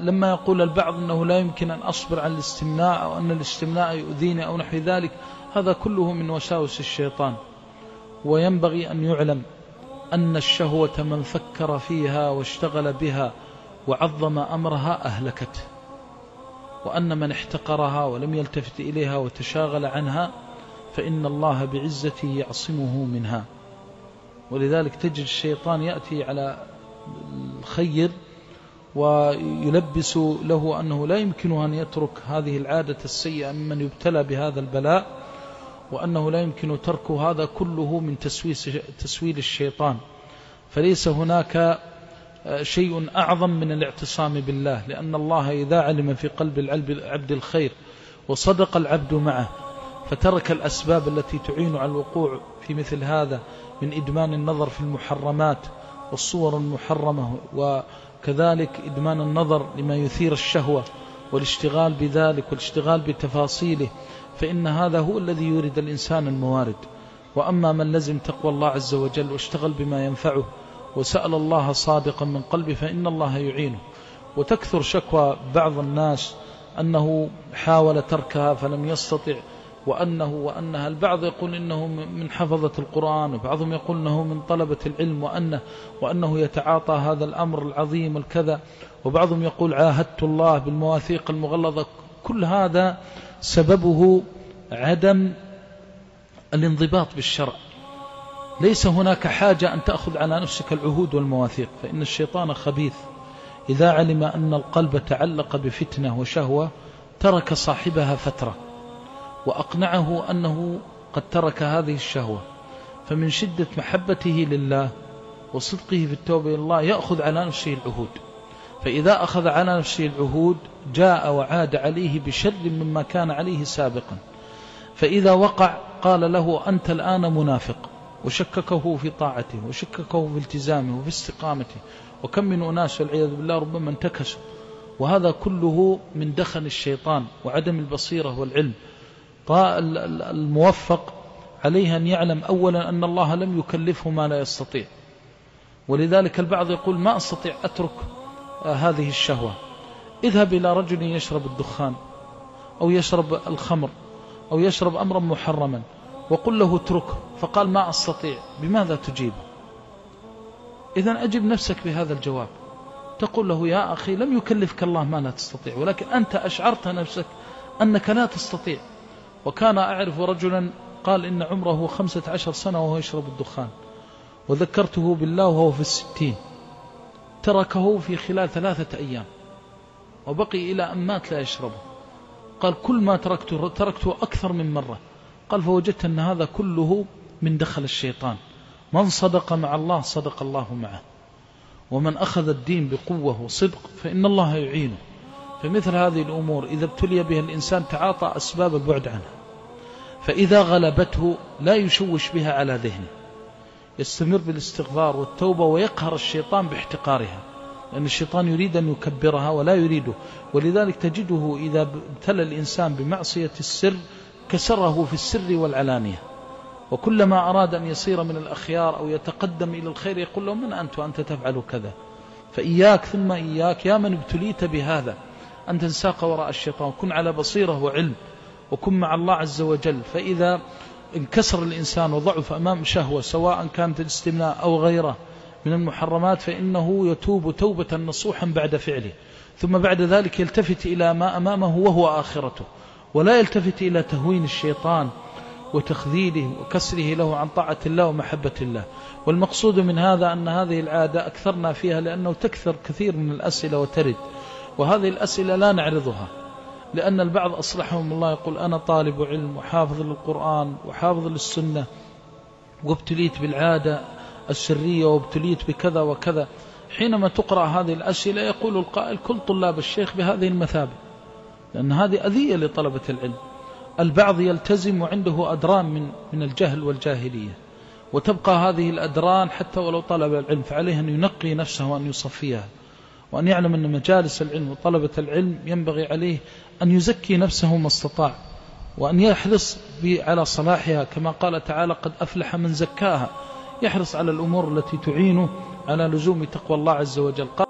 لما يقول البعض أنه لا يمكن أن أصبر عن الاستمناء أو أن الاستمناء يؤذيني أو نحو ذلك هذا كله من وساوس الشيطان. وينبغي أن يعلم أن الشهوة من فكر فيها واشتغل بها وعظم أمرها أهلكته وأن من احتقرها ولم يلتفت إليها وتشاغل عنها فإن الله بعزته يعصمه منها. ولذلك تجد الشيطان يأتي على الخير ويلبس له أنه لا يمكنه أن يترك هذه العادة السيئة ممن يبتلى بهذا البلاء وأنه لا يمكن ترك هذا كله من تسويل الشيطان. فليس هناك شيء أعظم من الاعتصام بالله لأن الله إذا علم في قلب العبد الخير وصدق العبد معه فترك الأسباب التي تعين على الوقوع في مثل هذا من إدمان النظر في المحرمات والصور المحرمة وكذلك إدمان النظر لما يثير الشهوة والاشتغال بذلك والاشتغال بتفاصيله فإن هذا هو الذي يورد الإنسان الموارد. وأما من لزم تقوى الله عز وجل واشتغل بما ينفعه وسأل الله صادقا من قلبه فإن الله يعينه. وتكثر شكوى بعض الناس أنه حاول تركها فلم يستطع وأنه وأنها البعض يقول إنه من حفظة القرآن وبعضهم يقول إنه من طلبة العلم وأنه, وأنه يتعاطى هذا الأمر العظيم الكذا وبعضهم يقول عاهدت الله بالمواثيق المغلظة. كل هذا سببه عدم الانضباط بالشرع. ليس هناك حاجة أن تأخذ على نفسك العهود والمواثيق فإن الشيطان خبيث. إذا علم أن القلب تعلق بفتنة وشهوة ترك صاحبها فترة. وأقنعه أنه قد ترك هذه الشهوة. فمن شدة محبته لله وصدقه في التوبة إلى الله يأخذ على نفسه العهود. فإذا أخذ على نفسه العهود جاء وعاد عليه بشر مما كان عليه سابقا. فإذا وقع قال له أنت الآن منافق وشككه في طاعته وشككه في التزامه وفي استقامته وكم من أناس والعياذ بالله ربما انتكسوا. وهذا كله من دخل الشيطان وعدم البصيرة والعلم. الموفق عليه أن يعلم أولا أن الله لم يكلفه ما لا يستطيع. ولذلك البعض يقول ما أستطيع أترك هذه الشهوة. اذهب إلى رجل يشرب الدخان أو يشرب الخمر أو يشرب أمرا محرما وقل له اتركه فقال ما أستطيع بماذا تجيب؟ إذا أجب نفسك بهذا الجواب. تقول له يا أخي لم يكلفك الله ما لا تستطيع ولكن أنت أشعرت نفسك أنك لا تستطيع. وكان أعرف رجلا قال إن عمره خمسة عشر سنة وهو يشرب الدخان وذكرته بالله وهو في الستين تركه في خلال ثلاثة أيام وبقي إلى أن مات لا يشربه. قال كل ما تركته تركته أكثر من مرة. قال فوجدت أن هذا كله من دخل الشيطان. من صدق مع الله صدق الله معه ومن أخذ الدين بقوة وصدق فإن الله يعينه. فمثل هذه الأمور إذا ابتلي بها الإنسان تعاطى أسباب البعد عنها فإذا غلبته لا يشوش بها على ذهنه. يستمر بالاستغفار والتوبة ويقهر الشيطان باحتقارها لأن الشيطان يريد أن يكبرها ولا يريده. ولذلك تجده إذا ابتلى الإنسان بمعصية السر كسره في السر والعلانية. وكلما أراد أن يصير من الأخيار أو يتقدم إلى الخير يقول له من أنت؟ وأنت تفعل كذا. فإياك ثم إياك يا من ابتليت بهذا. أن تنساق وراء الشيطان. كن على بصيرة وعلم وكن مع الله عز وجل. فإذا انكسر الإنسان وضعف أمام شهوة سواء كانت الاستمناء أو غيره من المحرمات فإنه يتوب توبة نصوحا بعد فعله. ثم بعد ذلك يلتفت إلى ما أمامه وهو آخرته ولا يلتفت إلى تهوين الشيطان وتخذيله وكسره له عن طاعة الله ومحبة الله. والمقصود من هذا أن هذه العادة أكثرنا فيها لأنه تكثر كثير من الأسئلة وترد. وهذه الأسئلة لا نعرضها لأن البعض أصلحهم الله يقول أنا طالب علم وحافظ للقرآن وحافظ للسنة وابتليت بالعادة السرية وابتليت بكذا وكذا. حينما تقرأ هذه الأسئلة يقول القائل كل طلاب الشيخ بهذه المثابة لأن هذه أذية لطلبة العلم. البعض يلتزم وعنده أدران من من الجهل والجاهلية وتبقى هذه الأدران حتى ولو طلب العلم فعليه أن ينقي نفسه وأن يصفيها. وأن يعلم أن مجالس العلم وطلبة العلم ينبغي عليه أن يزكي نفسه ما استطاع وأن يحرص على صلاحها. كما قال تعالى قد أفلح من زكاها. يحرص على الأمور التي تعينه على لزوم تقوى الله عز وجل.